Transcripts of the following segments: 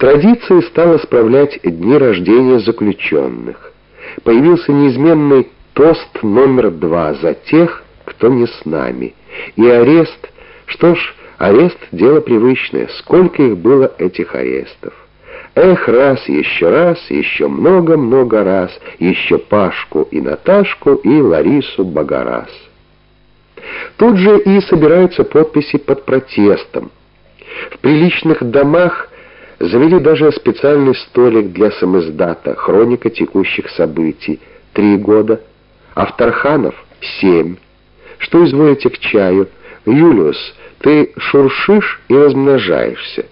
Традицией стало справлять дни рождения заключенных. Появился неизменный тост номер два за тех, кто не с нами. И арест, что ж, арест — дело привычное. Сколько их было, этих арестов? Эх, раз, еще раз, еще много-много раз, еще Пашку и Наташку и Ларису Богораз. Тут же и собираются подписи под протестом. В приличных домах Завели даже специальный столик для самиздата, хроника текущих событий, три года, а в Тарханов — семь. Что изволите к чаю? Юлиус, ты шуршишь и размножаешься.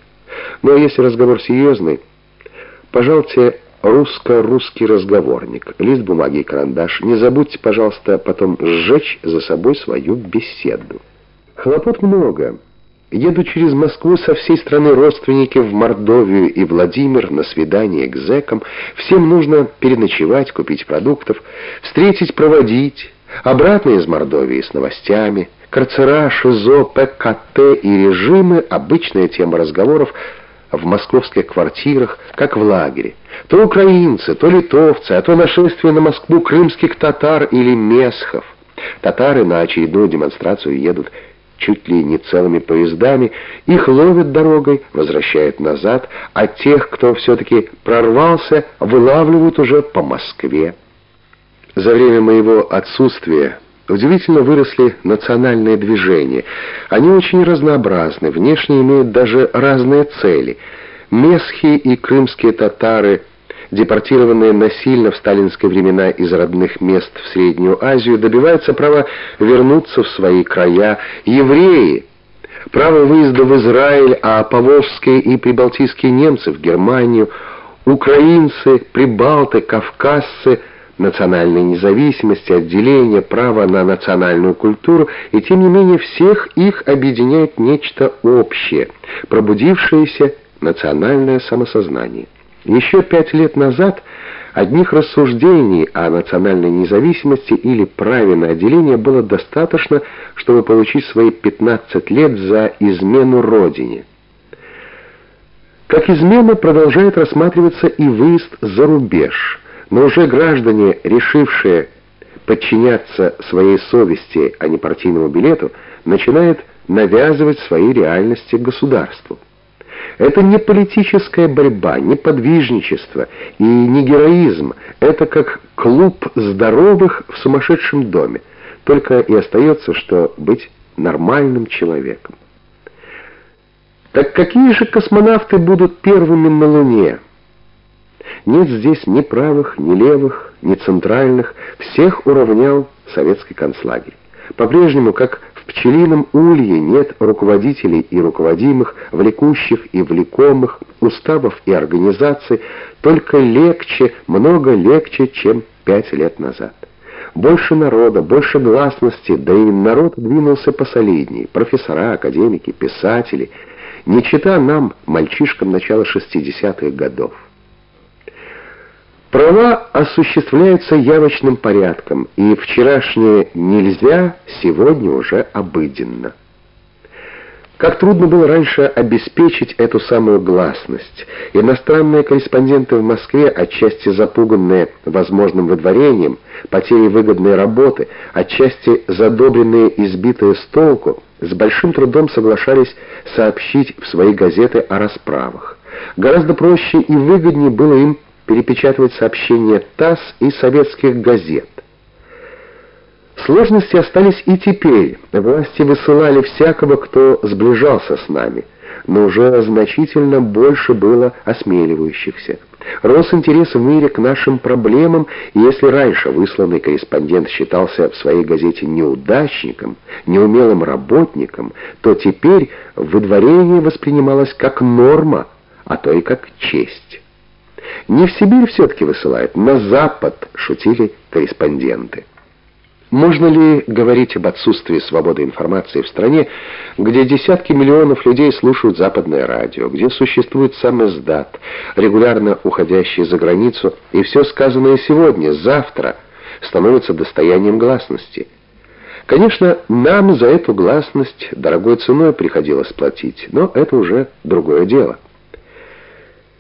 Ну а если разговор серьезный, пожалуйте русско-русский разговорник, лист бумаги и карандаш. Не забудьте, пожалуйста, потом сжечь за собой свою беседу. Хлопот много. Еду через Москву со всей страны родственники в Мордовию и Владимир на свидание к зэкам. Всем нужно переночевать, купить продуктов, встретить, проводить. Обратно из Мордовии с новостями. Карцера, ШИЗО, ПКТ и режимы — обычная тема разговоров в московских квартирах, как в лагере. То украинцы, то литовцы, а то нашествие на Москву крымских татар или месхов. Татары на очередную демонстрацию едут чуть ли не целыми поездами, их ловят дорогой, возвращают назад, а тех, кто все-таки прорвался, вылавливают уже по Москве. За время моего отсутствия удивительно выросли национальные движения. Они очень разнообразны, внешне имеют даже разные цели. Месхи и крымские татары – депортированные насильно в сталинские времена из родных мест в Среднюю Азию, добиваются права вернуться в свои края. Евреи – право выезда в Израиль, а поволжские и прибалтийские немцы в Германию, украинцы, прибалты, кавказцы – национальной независимости, отделения, права на национальную культуру, и тем не менее всех их объединяет нечто общее, пробудившееся национальное самосознание. Еще пять лет назад одних рассуждений о национальной независимости или праве на отделение было достаточно, чтобы получить свои 15 лет за измену Родине. Как измена продолжает рассматриваться и выезд за рубеж, но уже граждане, решившие подчиняться своей совести, а не партийному билету, начинают навязывать свои реальности государству. Это не политическая борьба, не подвижничество и не героизм. Это как клуб здоровых в сумасшедшем доме. Только и остается, что быть нормальным человеком. Так какие же космонавты будут первыми на Луне? Нет здесь ни правых, ни левых, ни центральных. Всех уравнял советский концлагерь. По-прежнему, как пчелином улье нет руководителей и руководимых, влекущих и влекомых, уставов и организаций, только легче, много легче, чем пять лет назад. Больше народа, больше гласности, да и народ двинулся посолиднее. Профессора, академики, писатели. Не чита нам, мальчишкам начала 60-х годов. Права осуществляются явочным порядком, и вчерашнее «нельзя» сегодня уже обыденно. Как трудно было раньше обеспечить эту самую гласность. Иностранные корреспонденты в Москве, отчасти запуганные возможным выдворением, потерей выгодной работы, отчасти задобренные и сбитые с толку, с большим трудом соглашались сообщить в свои газеты о расправах. Гораздо проще и выгоднее было им перепечатывать сообщения ТАСС и советских газет. Сложности остались и теперь. Власти высылали всякого, кто сближался с нами, но уже значительно больше было осмеливающихся. Рос интерес в мире к нашим проблемам, и если раньше высланный корреспондент считался в своей газете неудачником, неумелым работником, то теперь выдворение воспринималось как норма, а то и как честь. Не в Сибирь все-таки высылают, на Запад, шутили корреспонденты. Можно ли говорить об отсутствии свободы информации в стране, где десятки миллионов людей слушают западное радио, где существует сам издат, регулярно уходящий за границу, и все сказанное сегодня, завтра становится достоянием гласности? Конечно, нам за эту гласность дорогой ценой приходилось платить, но это уже другое дело.